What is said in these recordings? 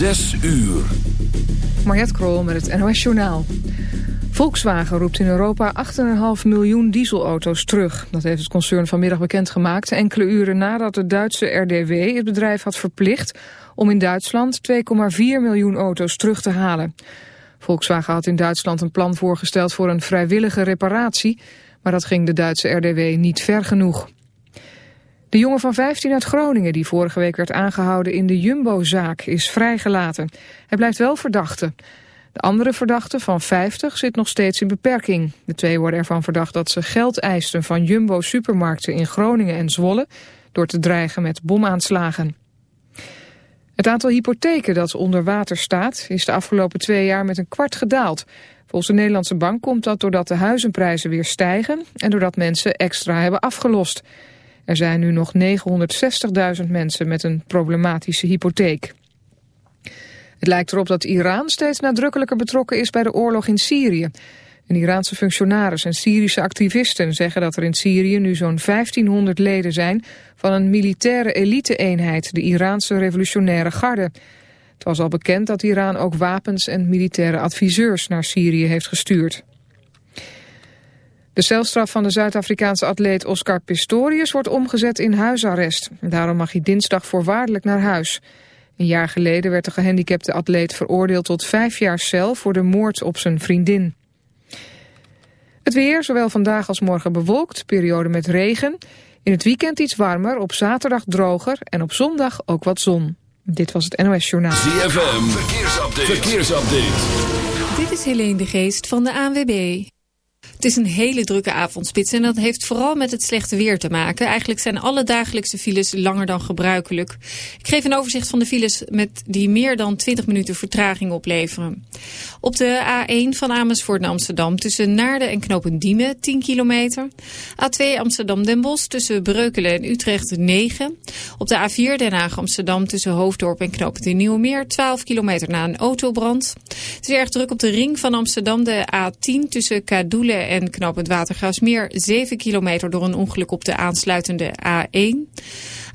Zes uur. Mariette Krol met het NOS Journaal. Volkswagen roept in Europa 8,5 miljoen dieselauto's terug. Dat heeft het concern vanmiddag bekendgemaakt... enkele uren nadat de Duitse RDW het bedrijf had verplicht... om in Duitsland 2,4 miljoen auto's terug te halen. Volkswagen had in Duitsland een plan voorgesteld voor een vrijwillige reparatie... maar dat ging de Duitse RDW niet ver genoeg. De jongen van 15 uit Groningen die vorige week werd aangehouden in de Jumbo-zaak is vrijgelaten. Hij blijft wel verdachte. De andere verdachte van 50 zit nog steeds in beperking. De twee worden ervan verdacht dat ze geld eisten van Jumbo-supermarkten in Groningen en Zwolle... door te dreigen met bomaanslagen. Het aantal hypotheken dat onder water staat is de afgelopen twee jaar met een kwart gedaald. Volgens de Nederlandse bank komt dat doordat de huizenprijzen weer stijgen... en doordat mensen extra hebben afgelost... Er zijn nu nog 960.000 mensen met een problematische hypotheek. Het lijkt erop dat Iran steeds nadrukkelijker betrokken is bij de oorlog in Syrië. Een Iraanse functionaris en Syrische activisten zeggen dat er in Syrië nu zo'n 1500 leden zijn van een militaire elite-eenheid, de Iraanse revolutionaire garde. Het was al bekend dat Iran ook wapens en militaire adviseurs naar Syrië heeft gestuurd. De celstraf van de Zuid-Afrikaanse atleet Oscar Pistorius wordt omgezet in huisarrest. Daarom mag hij dinsdag voorwaardelijk naar huis. Een jaar geleden werd de gehandicapte atleet veroordeeld tot vijf jaar cel voor de moord op zijn vriendin. Het weer, zowel vandaag als morgen bewolkt, periode met regen. In het weekend iets warmer, op zaterdag droger en op zondag ook wat zon. Dit was het NOS Journaal. ZFM, verkeersupdate. verkeersupdate. Dit is Helene de Geest van de ANWB. Het is een hele drukke avondspits en dat heeft vooral met het slechte weer te maken. Eigenlijk zijn alle dagelijkse files langer dan gebruikelijk. Ik geef een overzicht van de files met die meer dan 20 minuten vertraging opleveren. Op de A1 van Amersfoort naar Amsterdam tussen Naarden en Knopendiemen 10 kilometer. A2 Amsterdam-Den Bosch tussen Breukelen en Utrecht 9. Op de A4 Den Haag-Amsterdam tussen Hoofddorp en Knopend in Nieuwemeer 12 kilometer na een autobrand. Het is erg druk op de ring van Amsterdam de A10 tussen Kadoelen en knooppunt Watergraafsmeer 7 kilometer door een ongeluk op de aansluitende A1.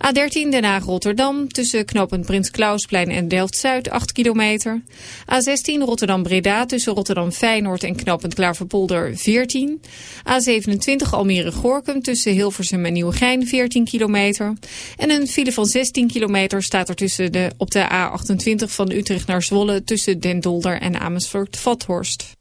A13 Den Haag-Rotterdam tussen knooppunt Prins Klausplein en Delft-Zuid 8 kilometer. A16 Rotterdam-Breda tussen Rotterdam-Feyenoord en knooppunt Klaverpolder 14. A27 Almere-Gorkum tussen Hilversum en Nieuwegein 14 kilometer. En een file van 16 kilometer staat er tussen de, op de A28 van Utrecht naar Zwolle tussen Den Dolder en Amersfoort-Vathorst.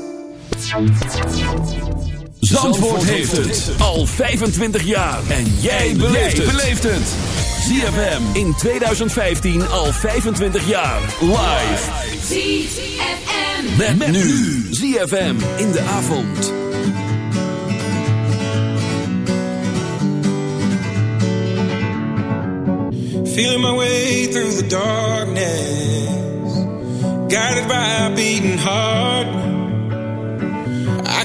Zandvoort heeft het al 25 jaar. En jij beleeft het. ZFM in 2015 al 25 jaar. Live. ZFM. Met, met nu. ZFM in de avond. Feeling my way through the darkness. Guided by a beating heart.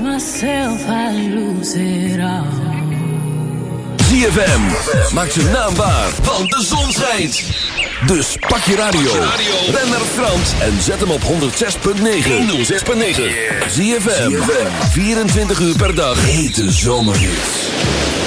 myself, I lose it all. ZFM. Maak zijn naam waar, want de zon schijnt. Dus pak je radio. Ben naar Frans en zet hem op 106.9. 106.9. ZFM. 24 uur per dag. Hete zomerhits.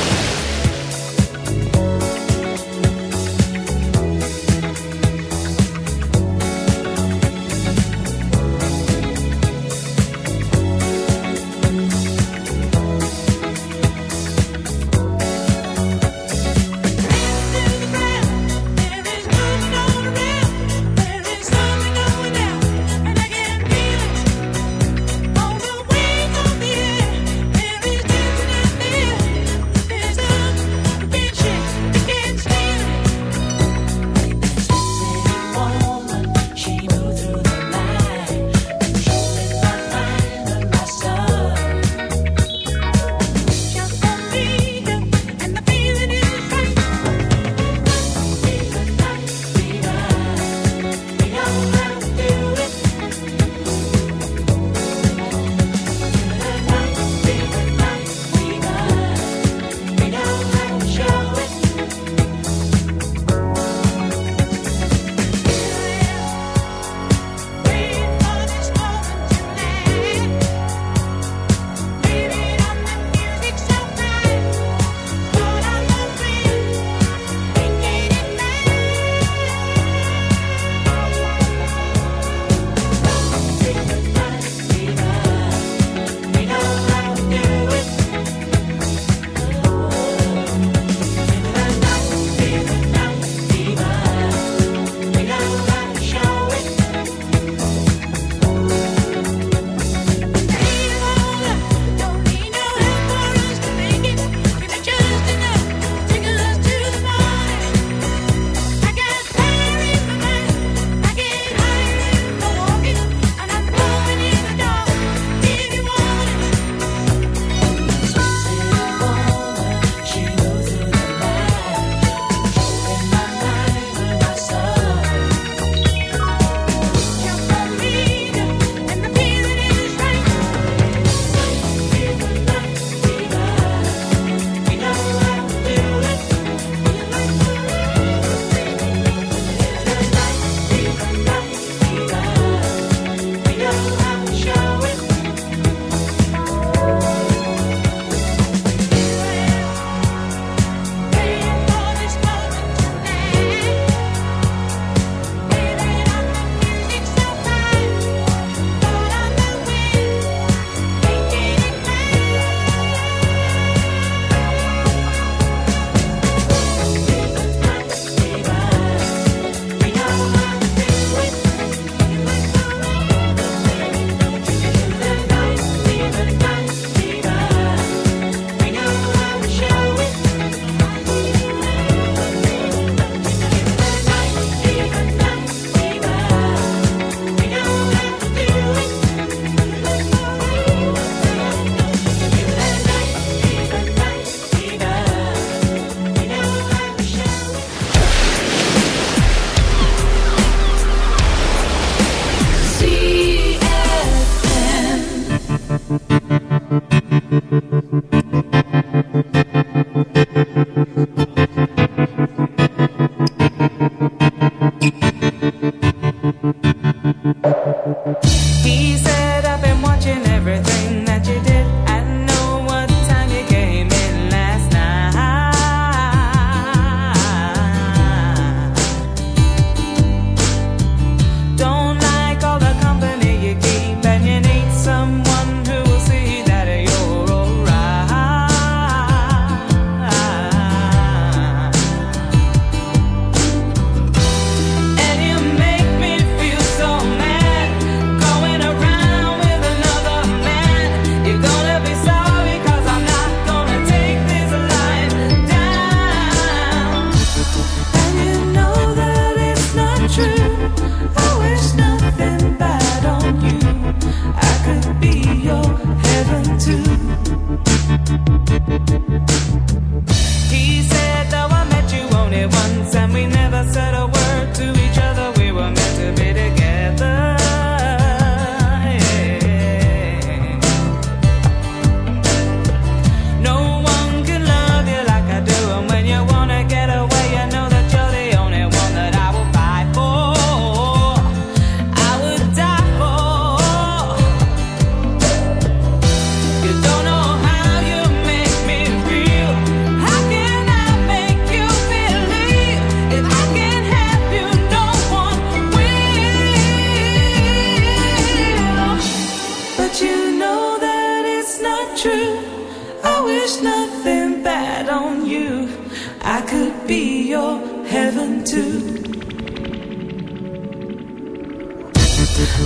I could be your heaven too.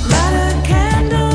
Light a candle.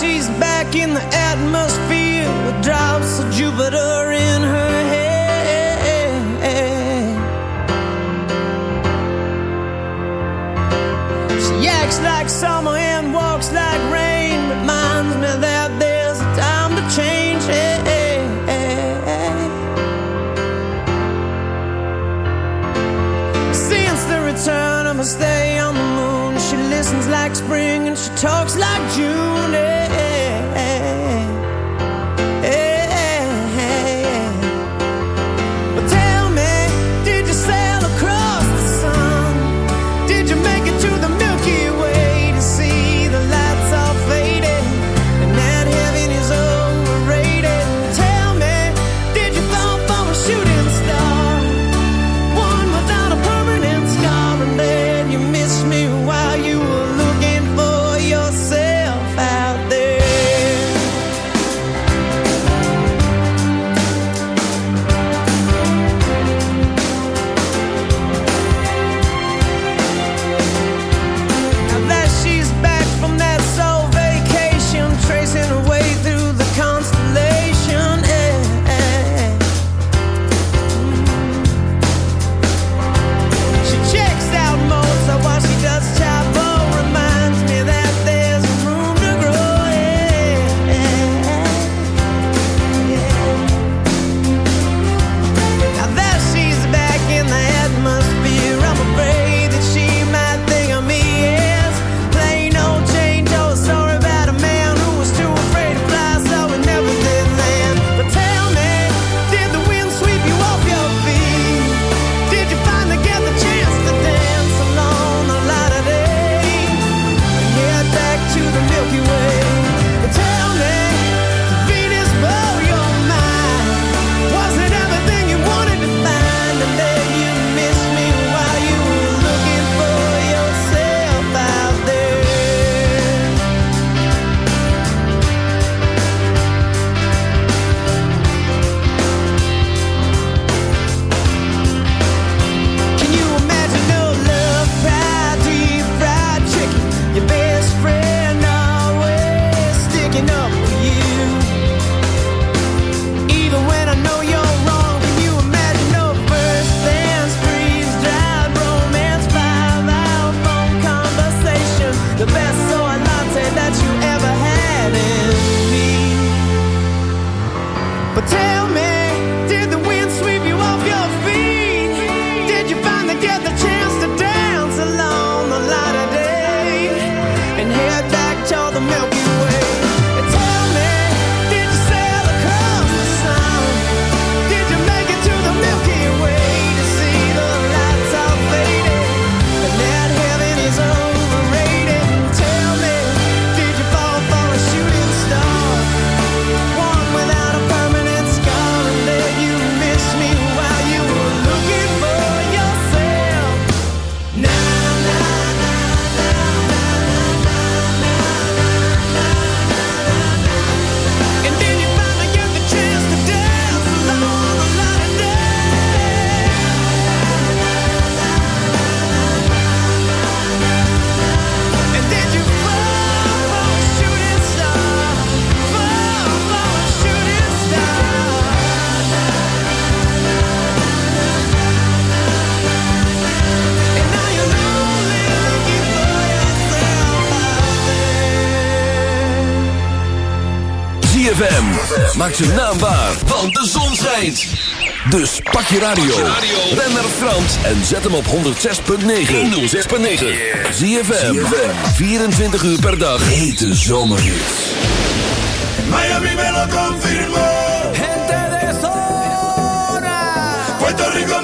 she's back in the atmosphere with drops of Jupiter in her head. She acts like summer and walks like rain, reminds me that there's a time to change. Since the return of a stay on the moon, she listens like spring and she talks like June. maak je naam waar, want de zon schijnt. Dus pak je, radio, ren naar Frans en zet hem op 106.9. 106.9. Zie je 24 uur per dag. Hete zomerhits. Miami me lo. Gente de zona. Puerto Rico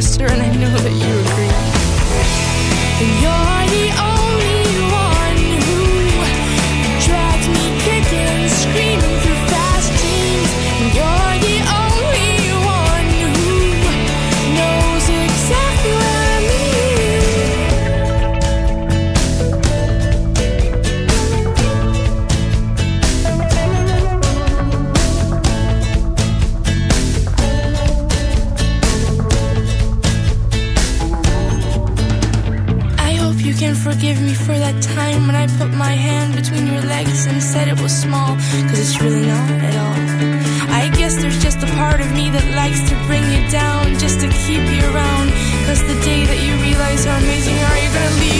and I know that you keep you around. Cause the day that you realize how amazing are, you're gonna leave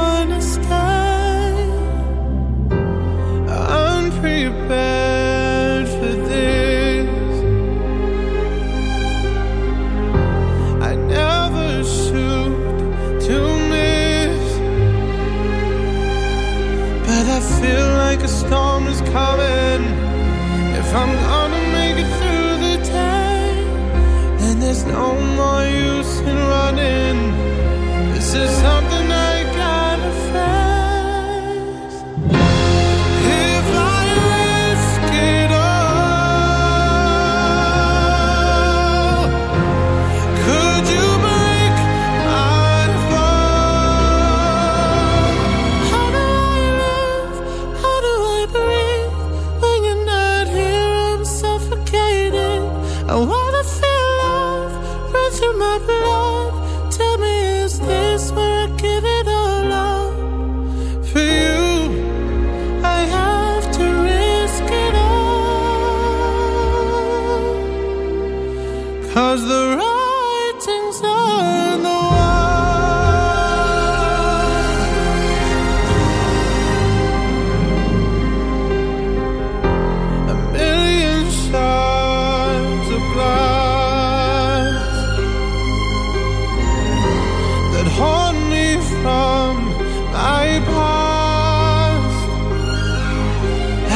This is something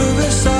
river side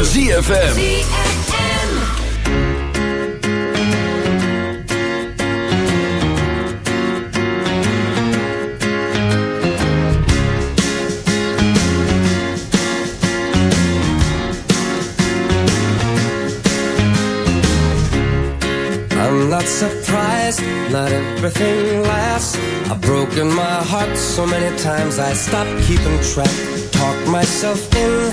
Van ZFM. I'm not surprised, not everything lasts. I've broken my heart so many times I stopped keeping track. Talk myself in,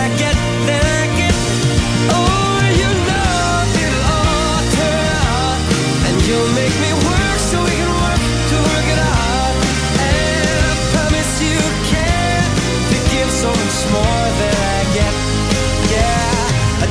I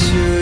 to